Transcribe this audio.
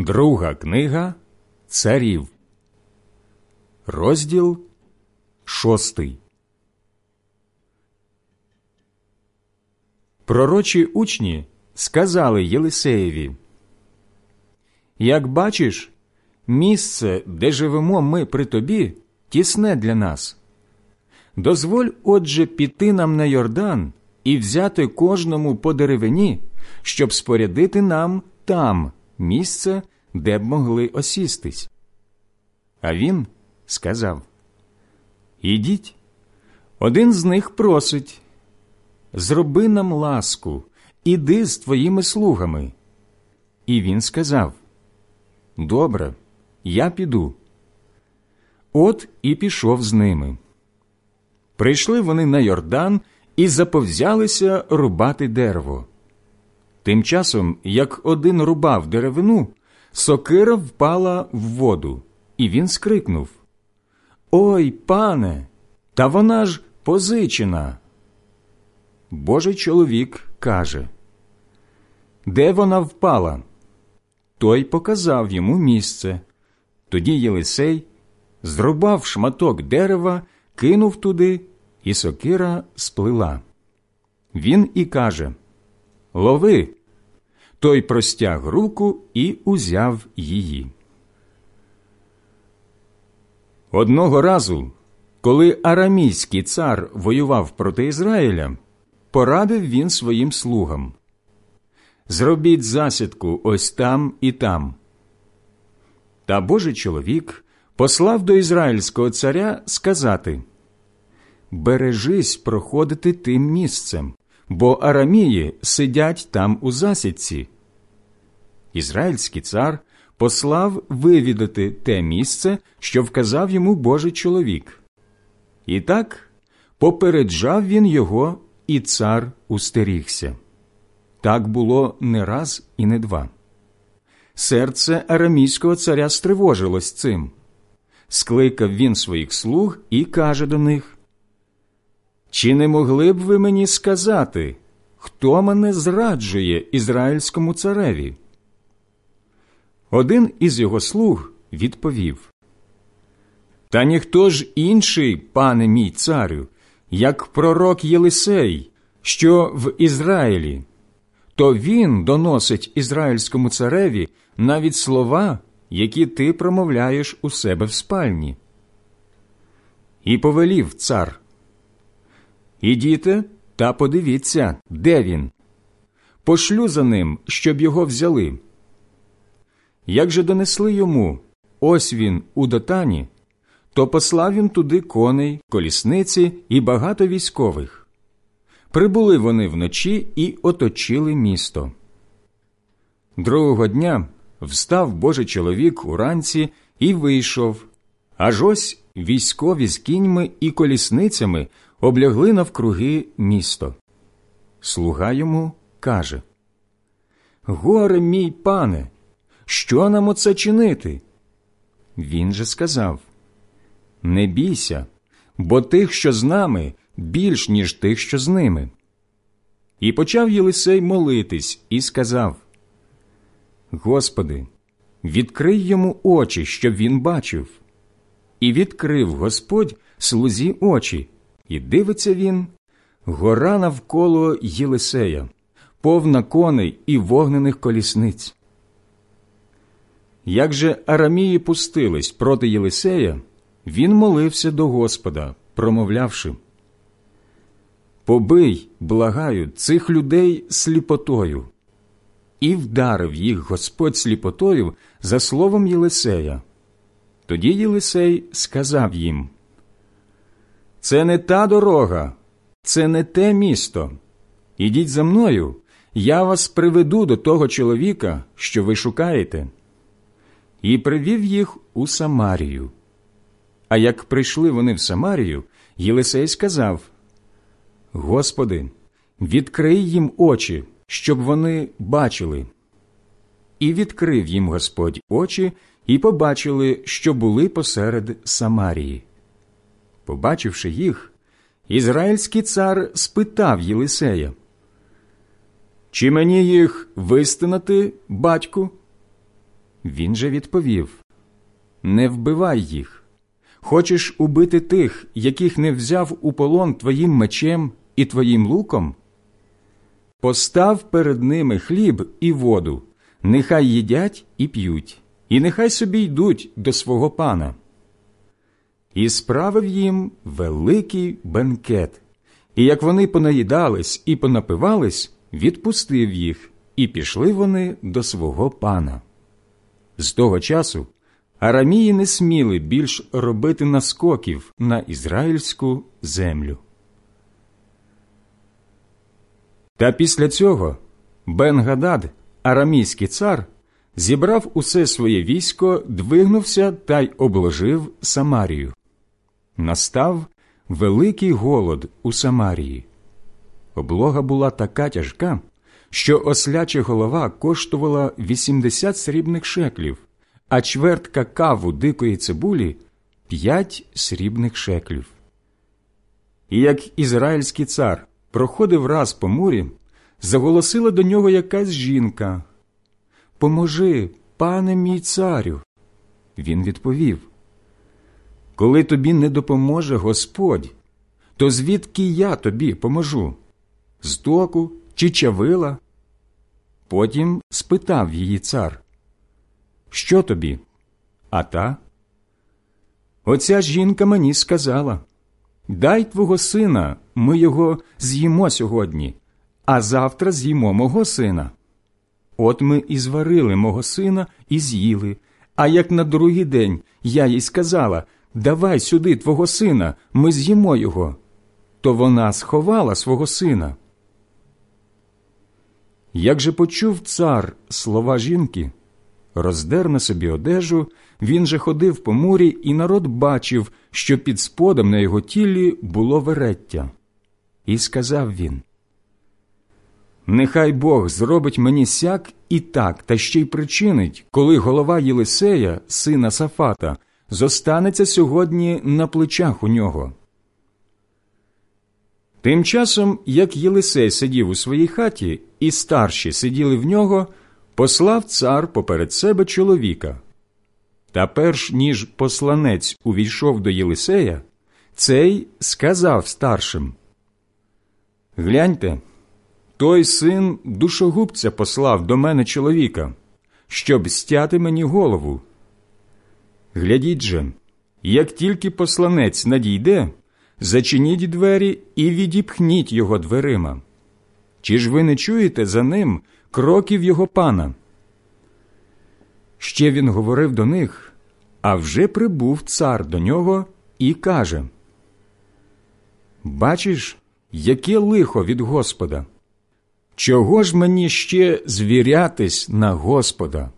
Друга книга Царів, розділ шостий. Пророчі учні сказали Єлисеєві, Як бачиш, місце, де живемо ми при тобі, тісне для нас. Дозволь, отже, піти нам на Йордан і взяти кожному по деревині, щоб спорядити нам там місце, де б могли осістись. А він сказав Ідіть, один з них просить Зроби нам ласку, іди з твоїми слугами. І він сказав Добре, я піду. От і пішов з ними. Прийшли вони на Йордан і заповзялися рубати дерево. Тим часом, як один рубав деревину, сокира впала в воду, і він скрикнув Ой, пане, та вона ж позичена. Божий чоловік каже Де вона впала? Той показав йому місце. Тоді Єлисей зрубав шматок дерева, кинув туди, і сокира сплила. Він і каже Лови. Той простяг руку і узяв її. Одного разу, коли арамійський цар воював проти Ізраїля, порадив він своїм слугам Зробіть засідку ось там і там. Та Божий чоловік послав до ізраїльського царя сказати Бережись проходити тим місцем, бо арамії сидять там у засідці. Ізраїльський цар послав вивідати те місце, що вказав йому Божий чоловік. І так попереджав він його, і цар устерігся. Так було не раз і не два. Серце арамійського царя стривожилось цим. Скликав він своїх слуг і каже до них чи не могли б ви мені сказати, хто мене зраджує ізраїльському цареві? Один із його слуг відповів Та ніхто ж інший, пане мій царю, як пророк Єлисей, що в Ізраїлі, то він доносить ізраїльському цареві навіть слова, які ти промовляєш у себе в спальні. І повелів цар Ідіте та подивіться, де він. Пошлю за ним, щоб його взяли. Як же донесли йому ось він у дотані, то послав він туди коней, колісниці і багато військових. Прибули вони вночі і оточили місто. Другого дня встав Божий чоловік уранці і вийшов. Аж ось військові з кіньми і колісницями облягли навкруги місто. Слуга йому каже Горе мій пане, що нам оце чинити? Він же сказав Не бійся, бо тих, що з нами, більш, ніж тих, що з ними. І почав Єлисей молитись і сказав Господи, відкрий йому очі, щоб він бачив. І відкрив Господь слузі очі, і дивиться він гора навколо Єлисея, повна коней і вогнених колісниць. Як же Арамії пустились проти Єлисея, він молився до Господа, промовлявши Побий, благаю, цих людей сліпотою. І вдарив їх Господь сліпотою за словом Єлисея. Тоді Єлисей сказав їм це не та дорога, це не те місто. Ідіть за мною, я вас приведу до того чоловіка, що ви шукаєте. І привів їх у Самарію. А як прийшли вони в Самарію, Єлисей сказав Господи, відкрий їм очі, щоб вони бачили. І відкрив їм Господь очі, і побачили, що були посеред Самарії. Побачивши їх, ізраїльський цар спитав Єлисея, Чи мені їх вистинати, батьку? Він же відповів Не вбивай їх. Хочеш убити тих, яких не взяв у полон твоїм мечем і твоїм луком? Постав перед ними хліб і воду, нехай їдять і п'ють, і нехай собі йдуть до свого пана. І справив їм великий бенкет. І як вони понаїдались і понапивались, відпустив їх, і пішли вони до свого пана. З того часу арамії не сміли більш робити наскоків на ізраїльську землю. Та після цього Бен-Гадад, арамійський цар, зібрав усе своє військо, двигнувся та й обложив Самарію. Настав великий голод у Самарії. Облога була така тяжка, що осляча голова коштувала 80 срібних шеклів, а чвертка каву дикої цибулі 5 срібних шеклів. І як ізраїльський цар проходив раз по морі, заголосила до нього якась жінка Поможи, пане мій царю. Він відповів Коли тобі не допоможе Господь, то звідки я тобі поможу? З току чи чавила? Потім спитав її цар Що тобі? А та? Оця жінка мені сказала Дай твого сина, ми його з'їмо сьогодні, а завтра з'їмо мого сина. От ми і зварили мого сина і з'їли. А як на другий день я їй сказала Давай сюди твого сина, ми з'їмо його, то вона сховала свого сина. Як же почув цар слова жінки, роздер на собі одежу, він же ходив по морі, і народ бачив, що під сподом на його тілі було вереття. І сказав він Нехай Бог зробить мені сяк і так, та ще й причинить, коли голова Єлисея, сина Сафата, зостанеться сьогодні на плечах у нього. Тим часом, як Єлисей сидів у своїй хаті, і старші сиділи в нього, послав цар поперед себе чоловіка. Та перш ніж посланець увійшов до Єлисея, цей сказав старшим Гляньте, той син душогубця послав до мене чоловіка, щоб стяти мені голову. Глядіть же, як тільки посланець надійде, зачиніть двері і відіпхніть його дверима. Чи ж ви не чуєте за ним кроків його пана? Ще він говорив до них, а вже прибув цар до нього і каже Бачиш, яке лихо від Господа? Чого ж мені ще звірятись на Господа?